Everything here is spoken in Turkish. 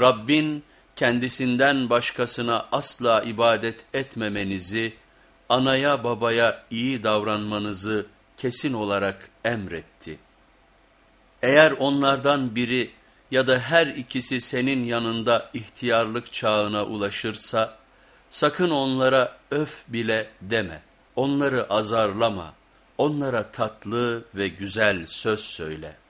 Rabbin kendisinden başkasına asla ibadet etmemenizi, anaya babaya iyi davranmanızı kesin olarak emretti. Eğer onlardan biri ya da her ikisi senin yanında ihtiyarlık çağına ulaşırsa, sakın onlara öf bile deme, onları azarlama, onlara tatlı ve güzel söz söyle.''